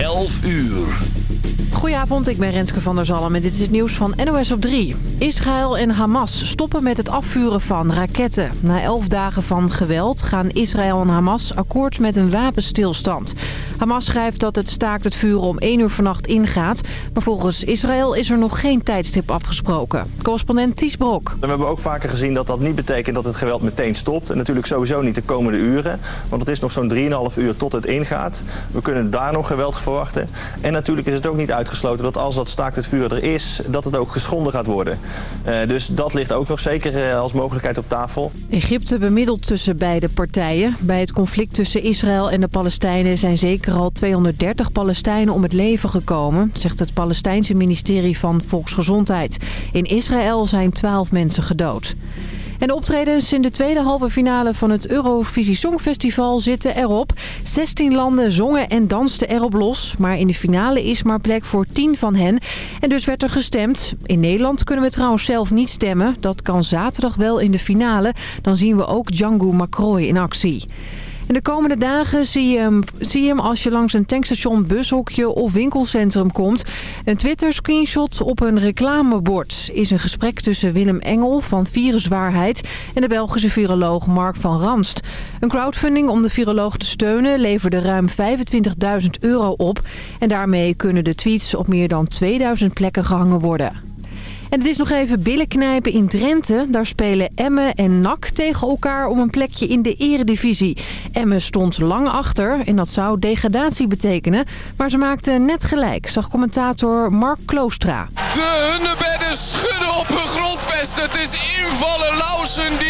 11 uur. Goedenavond, ik ben Renske van der Zalm en dit is het nieuws van NOS op 3. Israël en Hamas stoppen met het afvuren van raketten. Na elf dagen van geweld gaan Israël en Hamas akkoord met een wapenstilstand. Hamas schrijft dat het staakt het vuren om 1 uur vannacht ingaat. Maar volgens Israël is er nog geen tijdstip afgesproken. Correspondent Ties Brok. We hebben ook vaker gezien dat dat niet betekent dat het geweld meteen stopt. En natuurlijk sowieso niet de komende uren. Want het is nog zo'n 3,5 uur tot het ingaat. We kunnen daar nog geweld verwachten. En natuurlijk is het ook niet uitgesloten dat als dat staakt het vuur er is... dat het ook geschonden gaat worden. Uh, dus dat ligt ook nog zeker uh, als mogelijkheid op tafel. Egypte bemiddelt tussen beide partijen. Bij het conflict tussen Israël en de Palestijnen zijn zeker al 230 Palestijnen om het leven gekomen... zegt het Palestijnse ministerie van Volksgezondheid. In Israël zijn 12 mensen gedood. En de optredens in de tweede halve finale van het Eurovisie Songfestival zitten erop. 16 landen zongen en dansten erop los. Maar in de finale is maar plek voor 10 van hen. En dus werd er gestemd. In Nederland kunnen we trouwens zelf niet stemmen. Dat kan zaterdag wel in de finale. Dan zien we ook Django Macroy in actie. En de komende dagen zie je, hem, zie je hem als je langs een tankstation, bushokje of winkelcentrum komt. Een Twitter-screenshot op een reclamebord is een gesprek tussen Willem Engel van Viruswaarheid en de Belgische viroloog Mark van Ranst. Een crowdfunding om de viroloog te steunen leverde ruim 25.000 euro op. En daarmee kunnen de tweets op meer dan 2000 plekken gehangen worden. En het is nog even billen knijpen in Drenthe. Daar spelen Emmen en NAC tegen elkaar om een plekje in de eredivisie. Emmen stond lang achter en dat zou degradatie betekenen. Maar ze maakten net gelijk, zag commentator Mark Kloostra. De schudden op hun grondvesten. Het is invallen Lausen die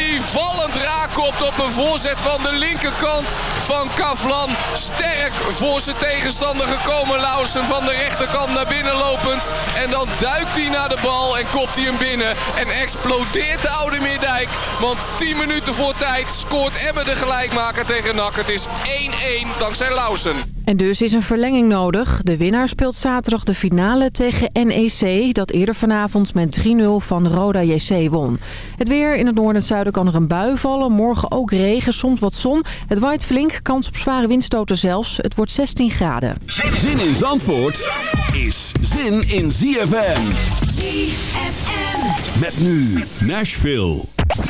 raakt op een voorzet van de linkerkant van Kavlan. Sterk voor zijn tegenstander gekomen Lausen van de rechterkant naar binnen lopend. En dan duikt hij naar de bal en kopt hij hem binnen. En explodeert de oude Meerdijk. Want 10 minuten voor tijd scoort Emmen de gelijkmaker tegen NAC. Het is 1-1 dankzij Lausen. En dus is een verlenging nodig. De winnaar speelt zaterdag de finale tegen NEC... dat eerder vanavond met 3-0 van Roda JC won. Het weer in het noorden en zuiden kan er een bui vallen. Morgen ook regen, soms wat zon. Het waait flink, kans op zware windstoten zelfs. Het wordt 16 graden. Zin in Zandvoort is zin in ZFM. ZFM. Met nu Nashville.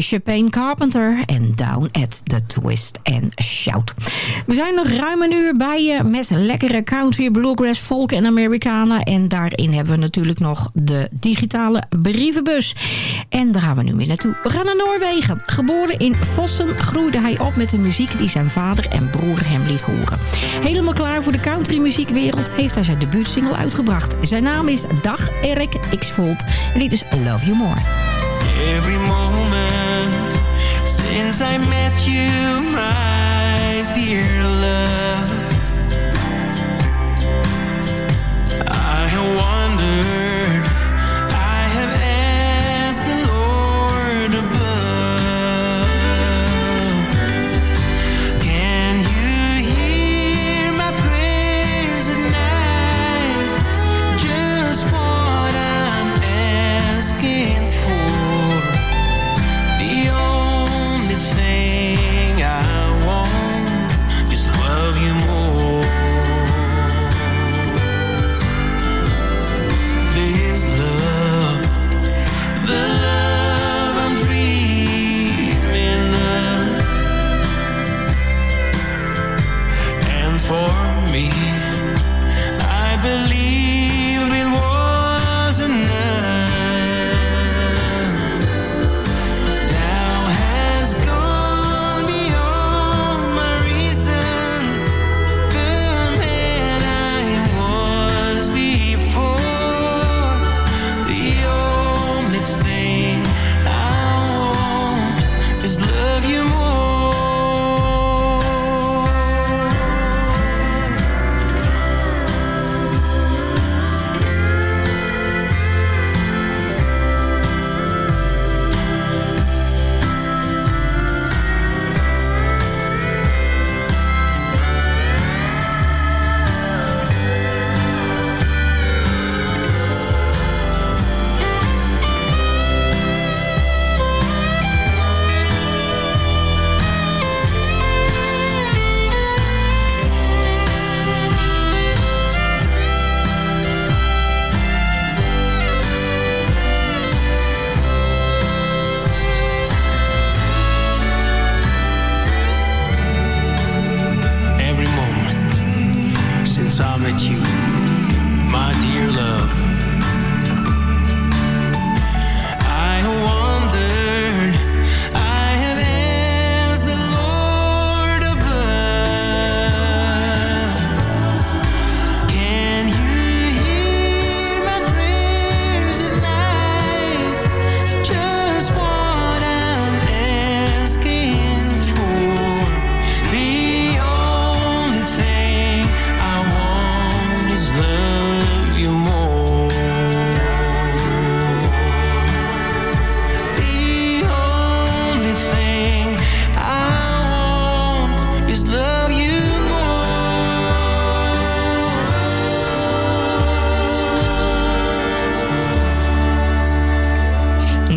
Chapin Carpenter en Down at the Twist and Shout. We zijn nog ruim een uur bij je met lekkere country, bluegrass, folk en Americana. En daarin hebben we natuurlijk nog de digitale brievenbus. En daar gaan we nu weer naartoe. We gaan naar Noorwegen. Geboren in Vossen groeide hij op met de muziek die zijn vader en broer hem liet horen. Helemaal klaar voor de countrymuziekwereld heeft hij zijn debuutsingle uitgebracht. Zijn naam is Dag Erik Xvold en dit is Love You More. Every moment I met you, my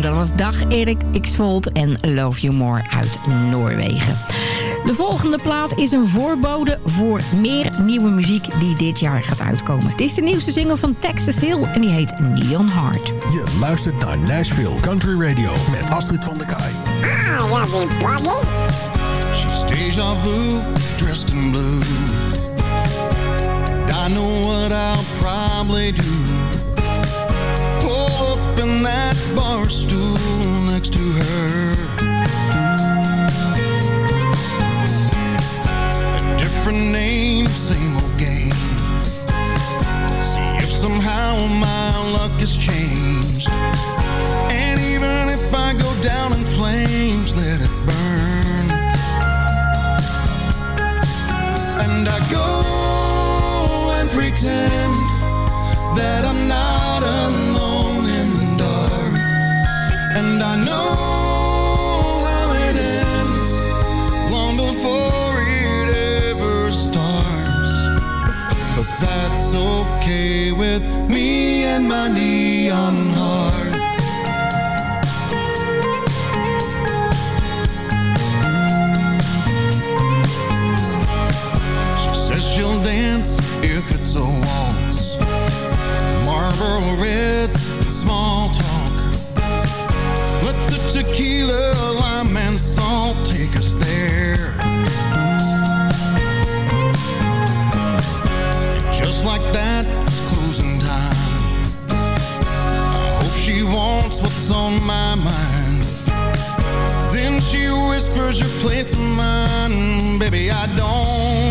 Dat was Dag Erik Xvold en Love You More uit Noorwegen. De volgende plaat is een voorbode voor meer nieuwe muziek die dit jaar gaat uitkomen. Het is de nieuwste single van Texas Hill en die heet Neon Heart. Je luistert naar Nashville Country Radio met Astrid van der Kaai. She's deja vu, dressed in blue. And I know what I'll probably do. In that bar stool next to her. A different name, same old game. See if somehow my luck has changed. And even if I go down in flames, my neon mind. Then she whispers your place in mine. Baby, I don't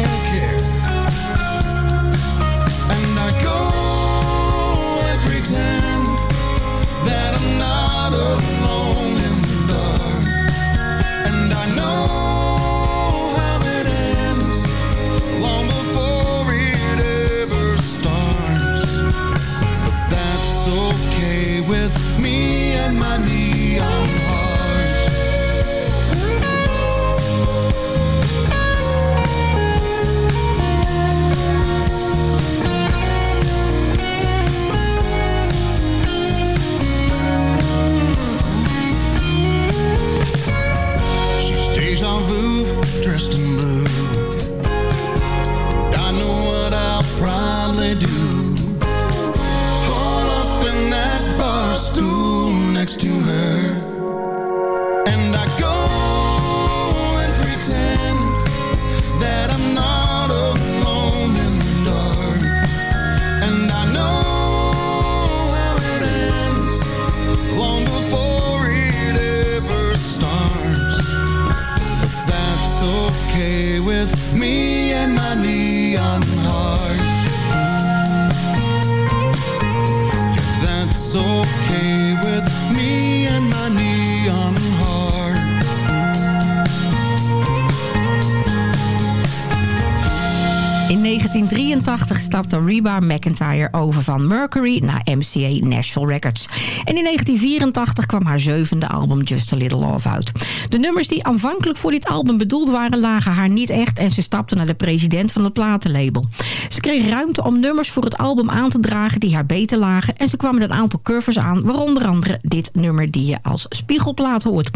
1983 stapte Reba McIntyre over van Mercury naar MCA Nashville Records. En in 1984 kwam haar zevende album Just a Little Love uit. De nummers die aanvankelijk voor dit album bedoeld waren lagen haar niet echt... en ze stapte naar de president van het platenlabel. Ze kreeg ruimte om nummers voor het album aan te dragen die haar beter lagen... en ze kwam met een aantal covers aan, waaronder andere dit nummer die je als spiegelplaat hoort.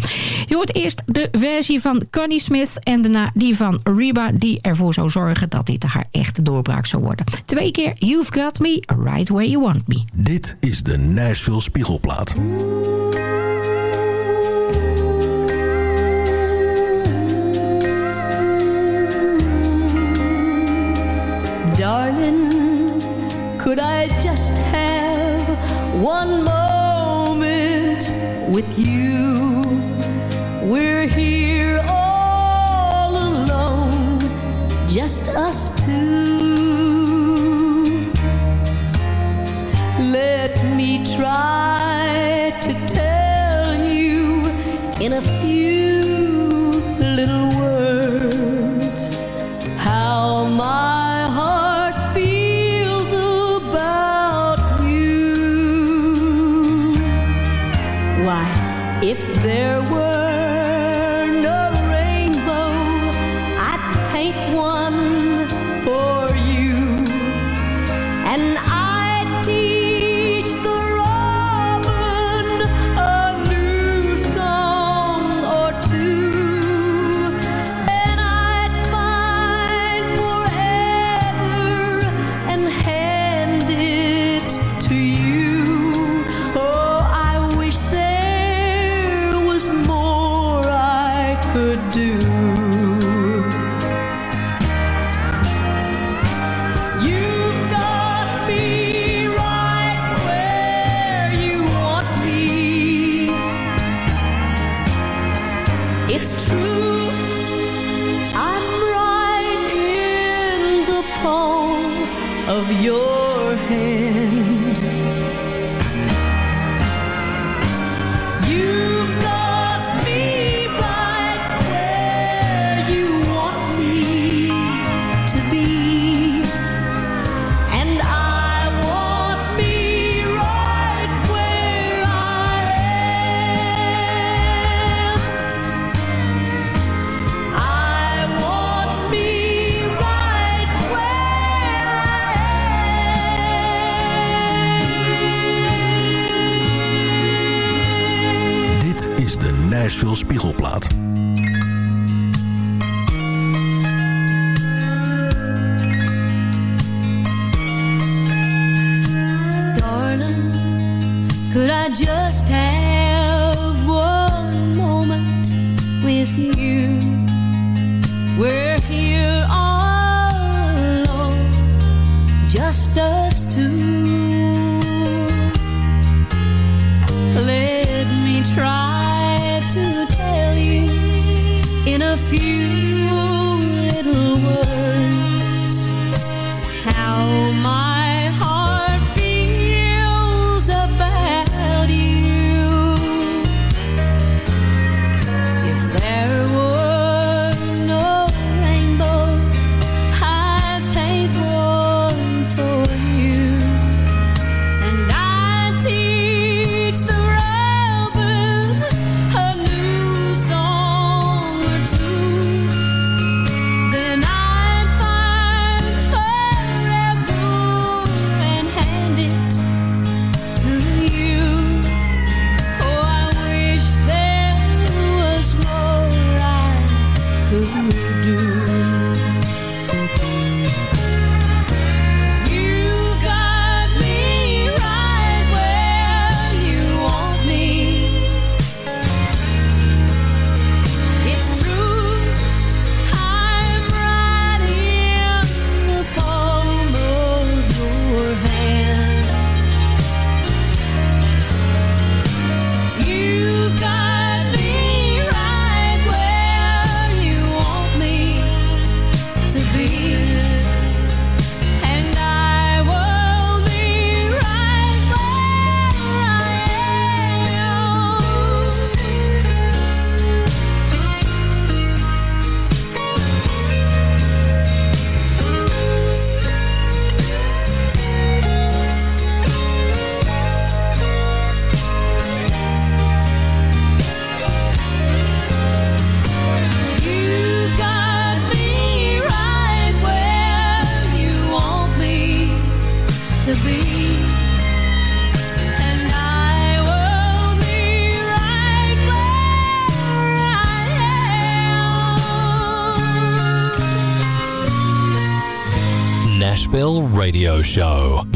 Je hoort eerst de versie van Connie Smith en daarna die van Reba... die ervoor zou zorgen dat dit haar echte doorbraak zou worden. Twee keer You've Got Me, Right Where You Want Me. Dit is de Nashville Spiegelplaat. Darling, could I just have one moment with you? We're here all alone, just us two. Let me try to tell you in a few there was of your hand.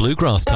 Bluegrass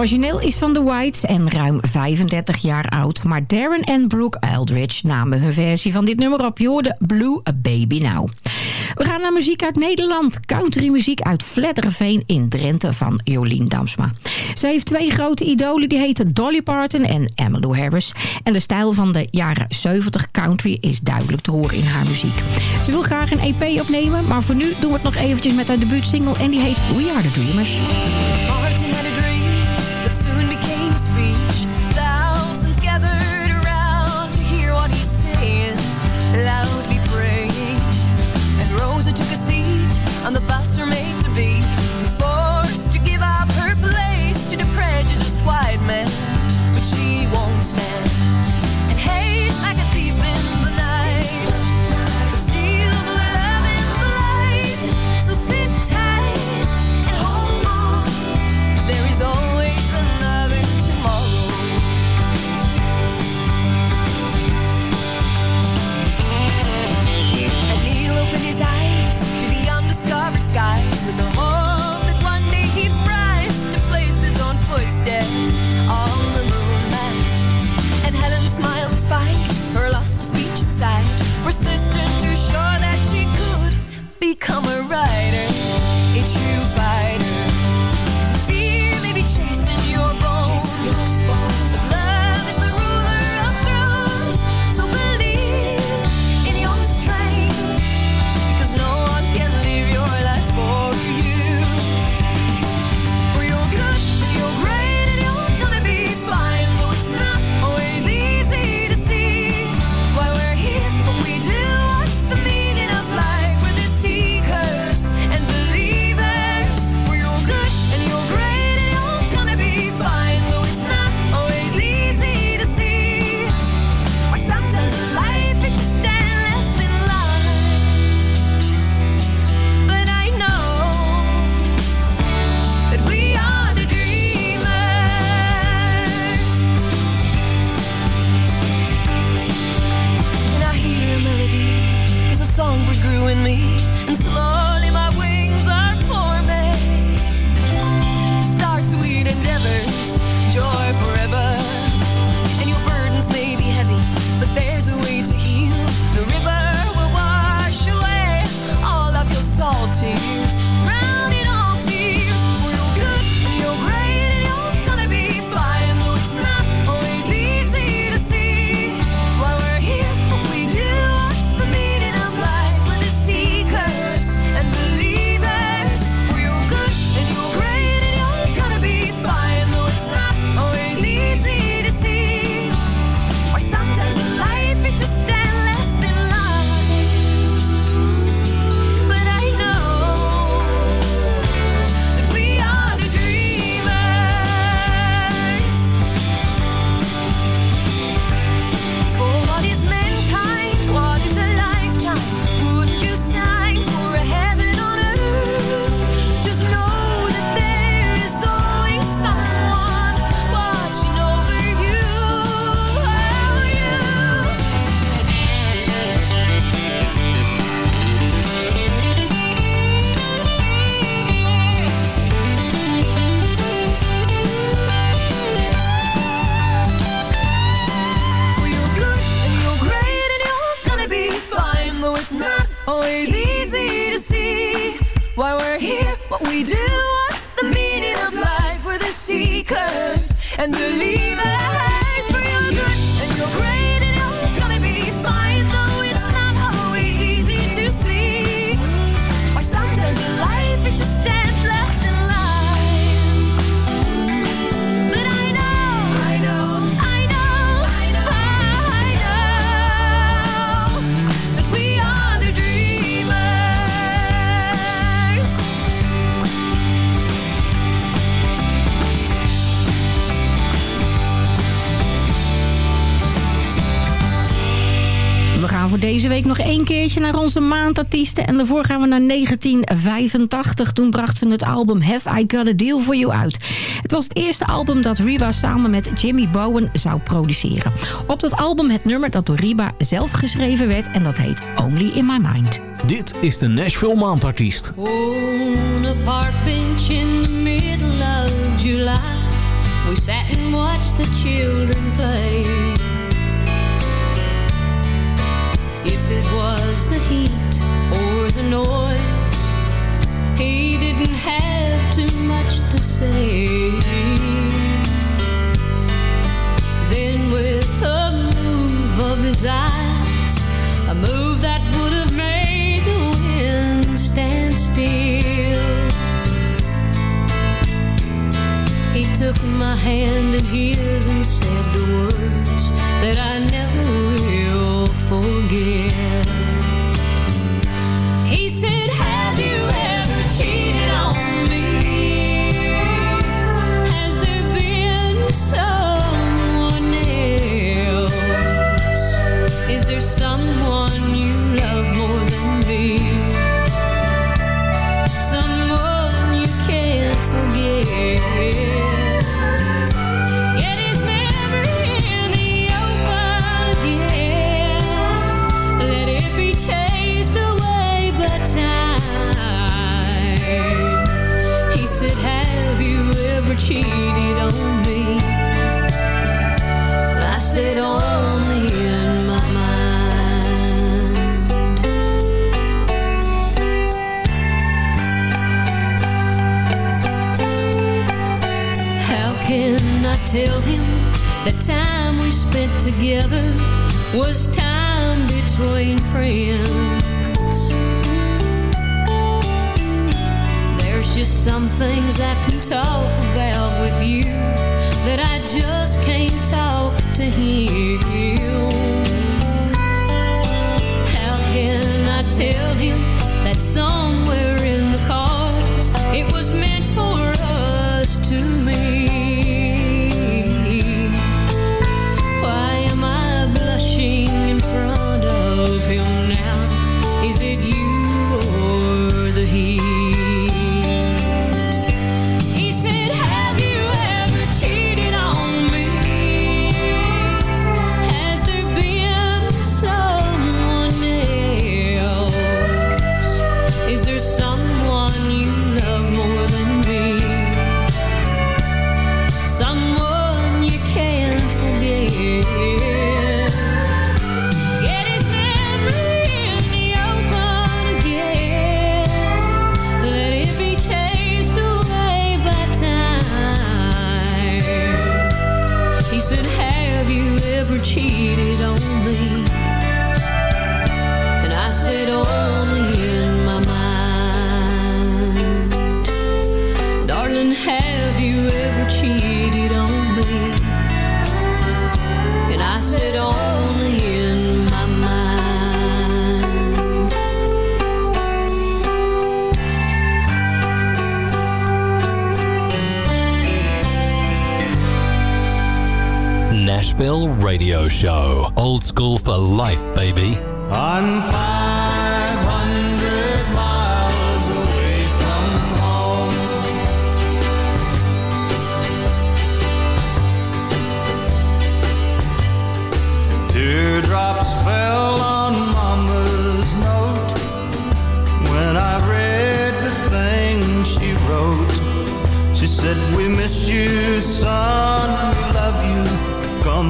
origineel is van The Whites en ruim 35 jaar oud. Maar Darren en Brooke Eldridge namen hun versie van dit nummer op. Je Blue A Baby Now. We gaan naar muziek uit Nederland. Countrymuziek uit Vletterveen in Drenthe van Jolien Damsma. Ze heeft twee grote idolen, die heten Dolly Parton en Emmylou Harris. En de stijl van de jaren 70 country is duidelijk te horen in haar muziek. Ze wil graag een EP opnemen, maar voor nu doen we het nog eventjes met haar debuutsingle... en die heet We Are The Dreamers. loudly praying. And Rosa took a seat on the bus or maybe sky. naar onze maandartiesten. En daarvoor gaan we naar 1985. Toen bracht ze het album Have I Got A Deal For You uit. Het was het eerste album dat Reba samen met Jimmy Bowen zou produceren. Op dat album het nummer dat door Reba zelf geschreven werd. En dat heet Only In My Mind. Dit is de Nashville Maandartiest. Bench in the middle of July. We sat and watched the heat or the noise. He didn't have too much to say. Then, with a move of his eyes, a move that would have made the wind stand still, he took my hand in his and said the words that I never will forget. tell him the time we spent together was time between friends. There's just some things I can talk about with you that I just can't talk to him. How can I tell him?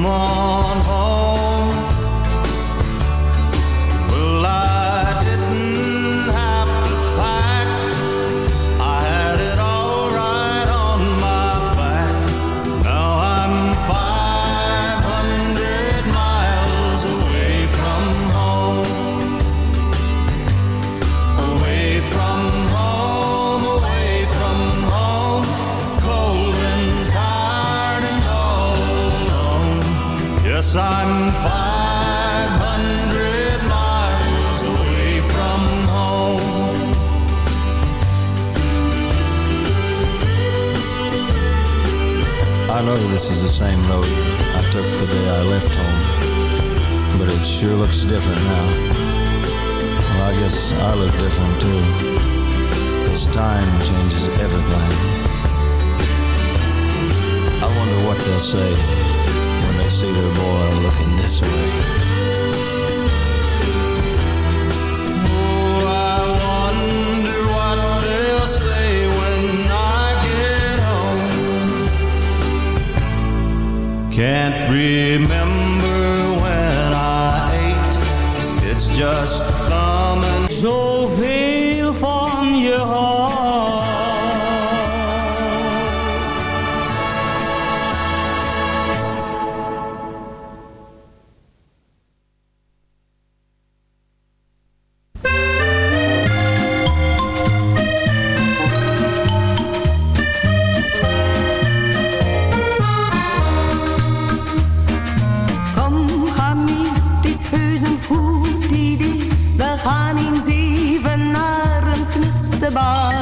more say. bar.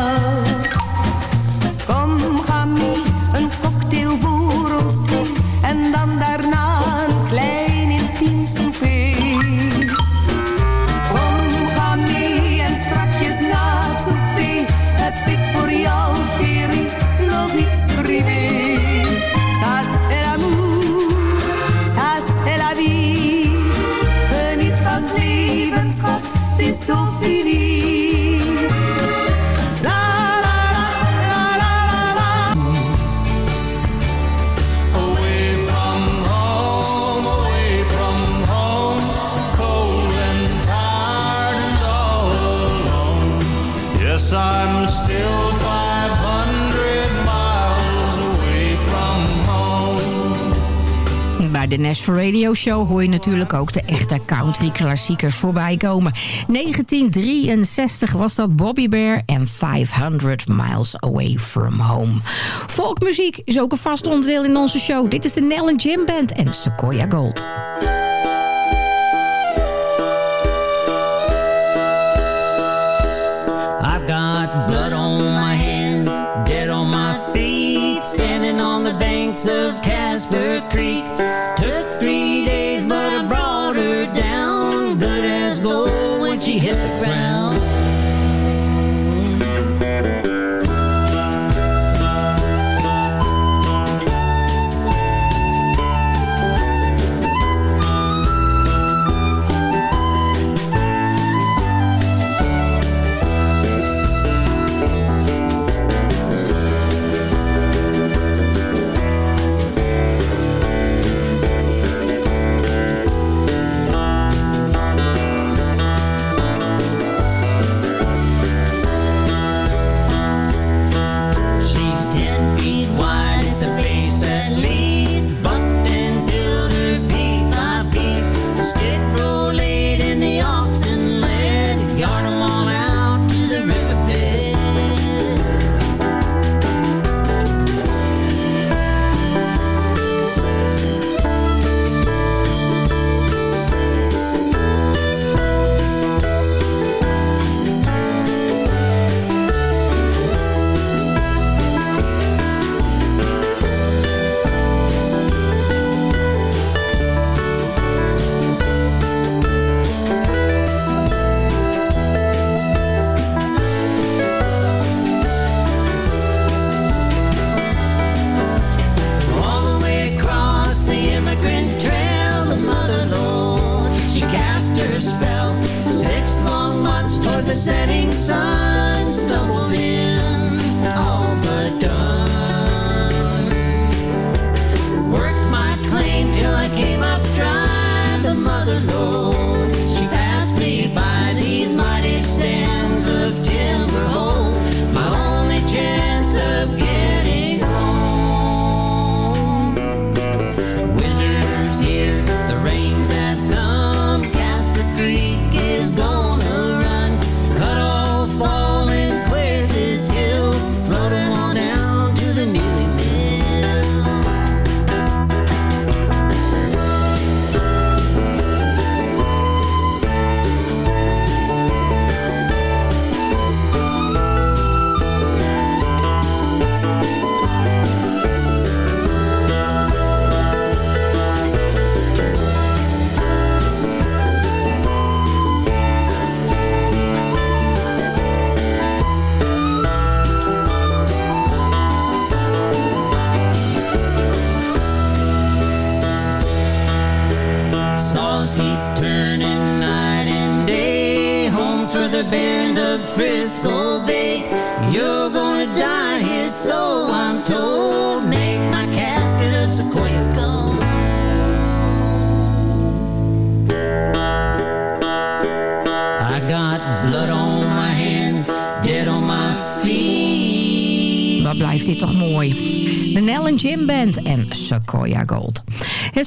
NS Radio Show hoor je natuurlijk ook de echte country klassiekers voorbij komen. 1963 was dat Bobby Bear en 500 Miles Away From Home. Volkmuziek is ook een vast onderdeel in onze show. Dit is de Nell Jim Band en Sequoia Gold.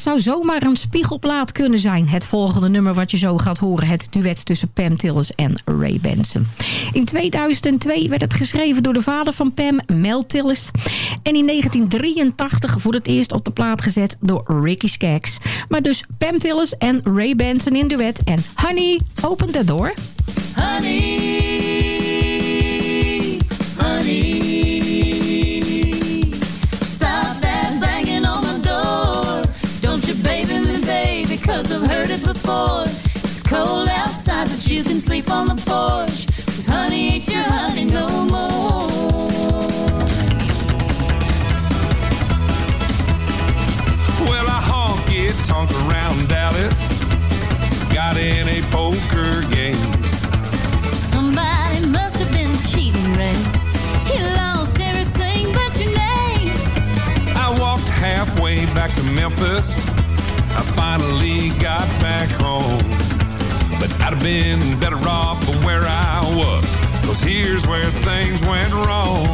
Zou zomaar een spiegelplaat kunnen zijn. Het volgende nummer wat je zo gaat horen. Het duet tussen Pam Tillis en Ray Benson. In 2002 werd het geschreven door de vader van Pam, Mel Tillis. En in 1983 voor het eerst op de plaat gezet door Ricky Skaggs. Maar dus Pam Tillis en Ray Benson in duet. En Honey, open the door. Honey, sleep on the porch. Cause honey ain't your honey no more. Well, I honky tonk around Dallas. Got in a poker game. Somebody must have been cheating, Ray. He lost everything but your name. I walked halfway back to Memphis. I finally got back home. But I'd have been better off where I was. Cause here's where things went wrong.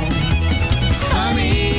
Honey,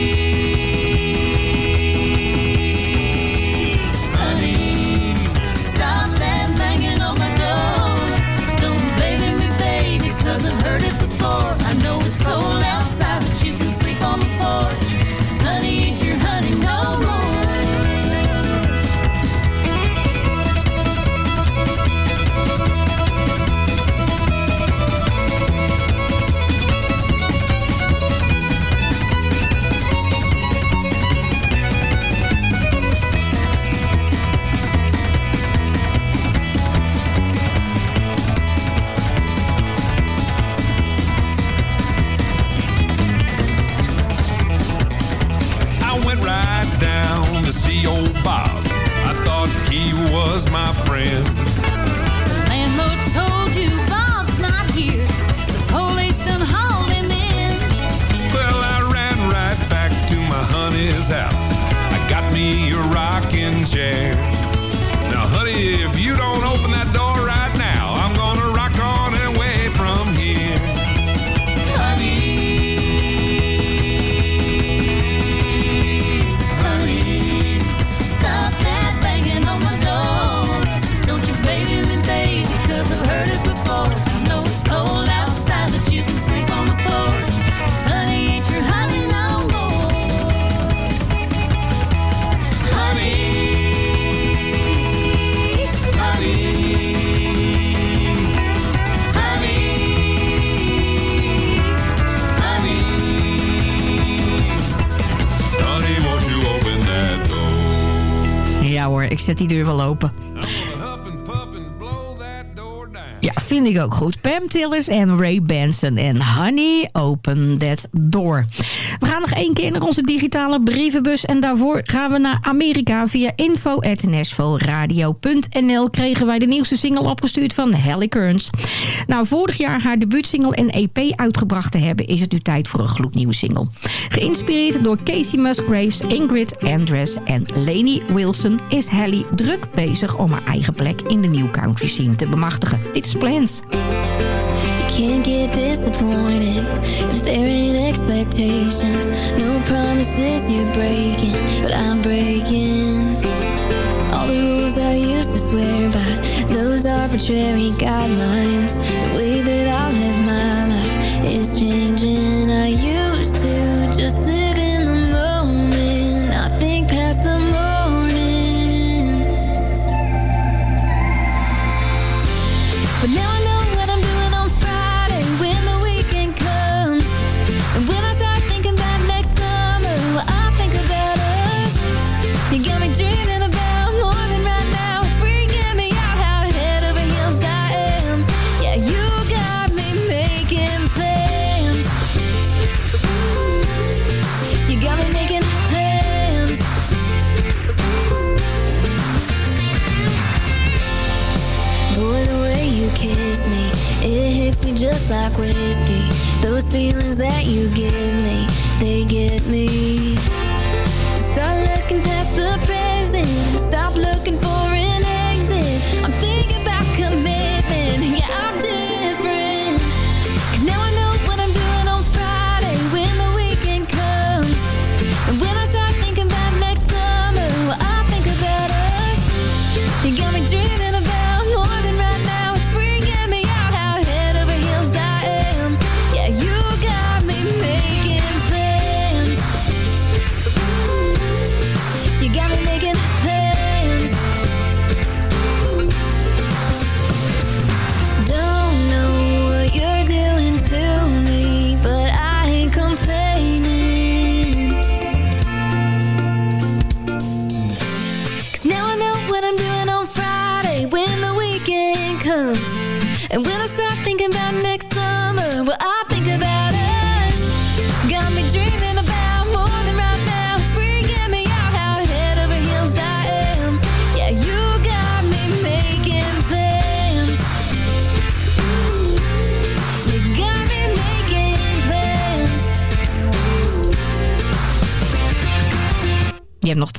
chair. Ik zet die deur wel open. Ja, vind ik ook goed. Pam Tillis en Ray Benson en Honey Open That Door. We gaan nog één keer naar onze digitale brievenbus. En daarvoor gaan we naar Amerika. Via info.nashvilleradio.nl kregen wij de nieuwste single opgestuurd van Hallie Kearns. Nou, vorig jaar haar debuutsingle en EP uitgebracht te hebben... is het nu tijd voor een gloednieuwe single. Geïnspireerd door Casey Musgraves, Ingrid Andress en Lainey Wilson... is Hallie druk bezig om haar eigen plek in de new country scene te bemachtigen. Dit is Plans. Can't get disappointed if there ain't expectations. No promises you're breaking, but I'm breaking. All the rules I used to swear by, those arbitrary guidelines. The way that I live my life is changing. Me just like whiskey. Those feelings that you give me, they get me.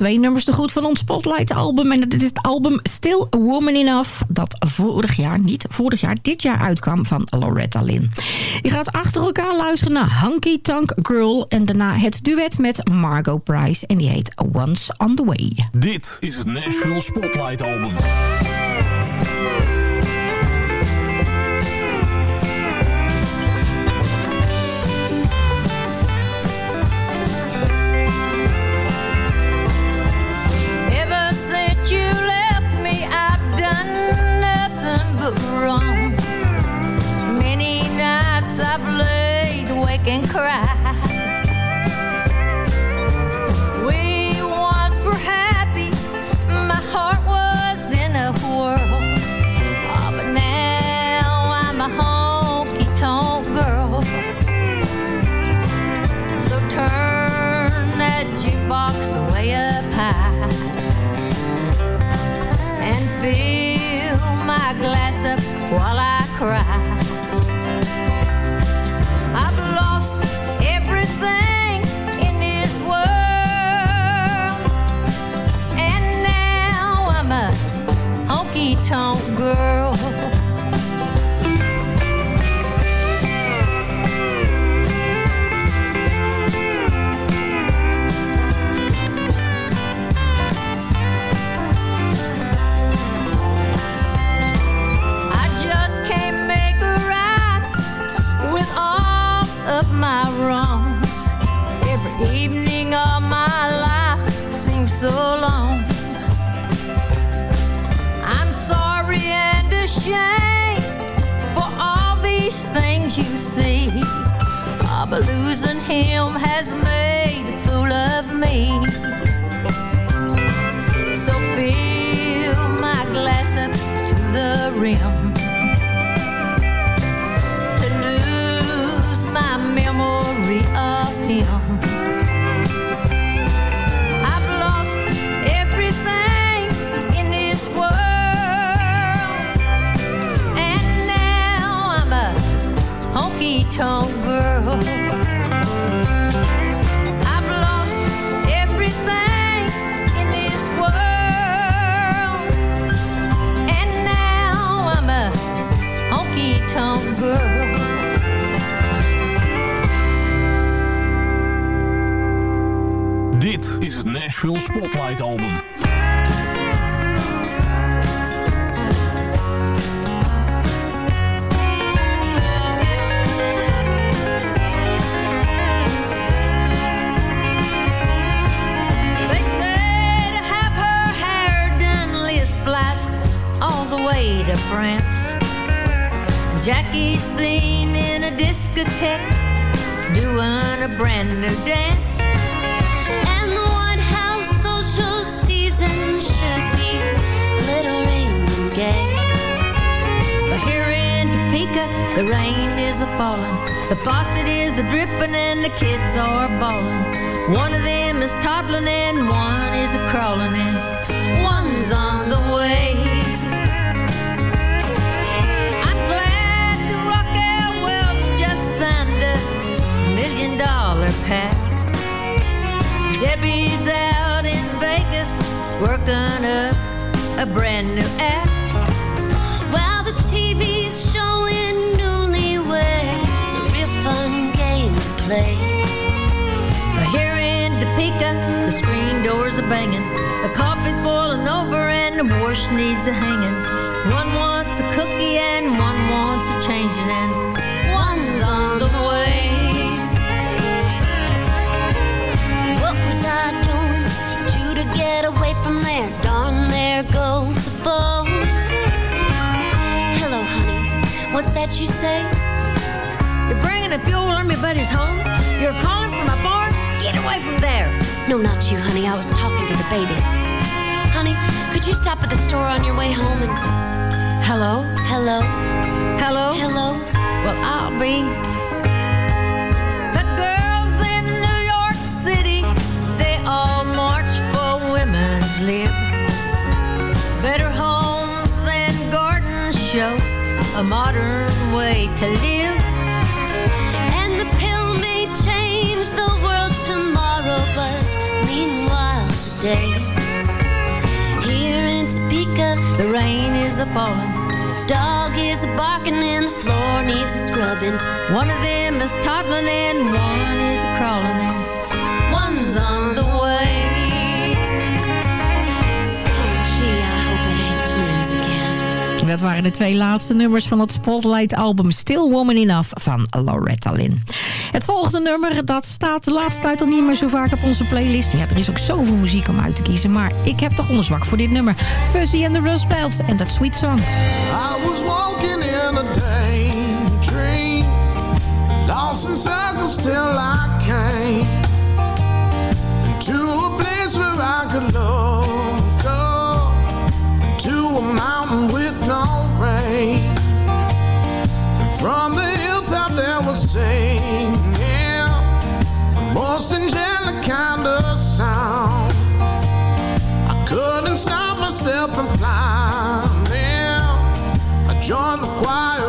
Twee nummers te goed van ons Spotlight album. En dat is het album Still a Woman Enough. Dat vorig jaar, niet vorig jaar, dit jaar uitkwam van Loretta Lynn. Je gaat achter elkaar luisteren naar Hunky Tonk Girl. En daarna het duet met Margot Price. En die heet Once on the Way. Dit is het Nashville Spotlight Album. And cried. Nashville Spotlight Album. They say to have her hair done, Liz flies all the way to France. Jackie's seen in a discotheque doing a brand new dance. Topeka, the rain is a falling, the faucet is a dripping, and the kids are bawling. One of them is toddling and one is a crawling, and one's on the way. I'm glad the Rockwell Wells just signed a million dollar pact. Debbie's out in Vegas working up a brand new act. Banging. The coffee's boiling over and the wash needs a hanging. One wants a cookie and one wants a changing and one's on the way. What was I doing to to get away from there? Darn, there goes the phone. Hello, honey. What's that you say? No, not you, honey. I was talking to the baby. Honey, could you stop at the store on your way home and... Hello? Hello? Hello? Hello? Well, I'll be. The girls in New York City, they all march for women's lib. Better homes and garden shows, a modern way to live. And the pill may change the world tomorrow, but today, here in Topeka, The rain is a falling. dog is barking and the floor needs a scrubbing. One of them is toddling and one is crawling and one's on the way. Gee, I hope it ain't twins again. Dat waren de twee laatste nummers van het Spotlight-album Still Woman Enough van Loretta Lynn. Het volgende nummer, dat staat de laatste tijd al niet meer zo vaak op onze playlist. Ja, er is ook zoveel muziek om uit te kiezen, maar ik heb toch onderzwak voor dit nummer. Fuzzy and the Rust Belts en dat Sweet Song. I was walking in a daydream, lost in circles till I came to a place where I could look to a mountain with no rain. From the the most angelic kind of sound. I couldn't stop myself from climbing. I joined the choir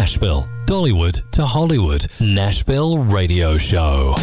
Nashville, Dollywood to Hollywood, Nashville Radio Show.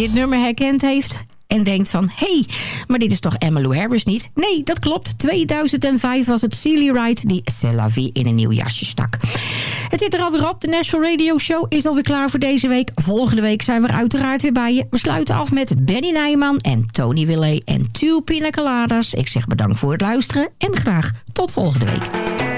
dit nummer herkend heeft en denkt van... hé, hey, maar dit is toch Emmylou Harris niet? Nee, dat klopt. 2005 was het Sealy Wright die Celavi in een nieuw jasje stak. Het zit er alweer op. De National Radio Show is alweer klaar voor deze week. Volgende week zijn we uiteraard weer bij je. We sluiten af met Benny Nijman en Tony Willet en Two Pina Ik zeg bedankt voor het luisteren en graag tot volgende week.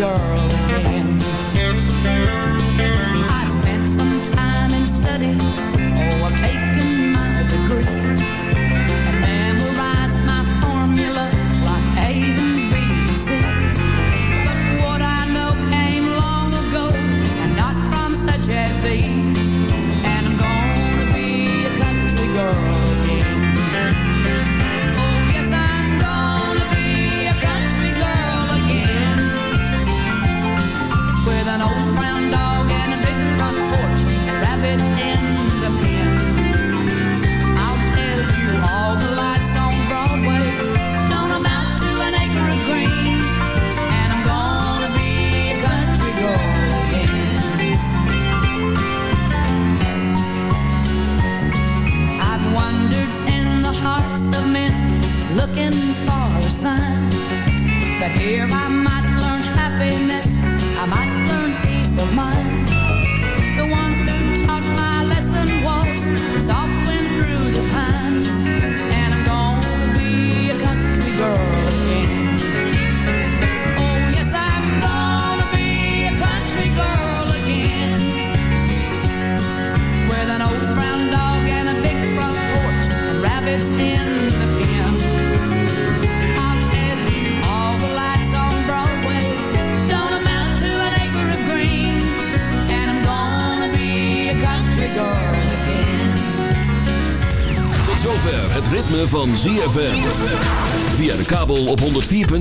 girl.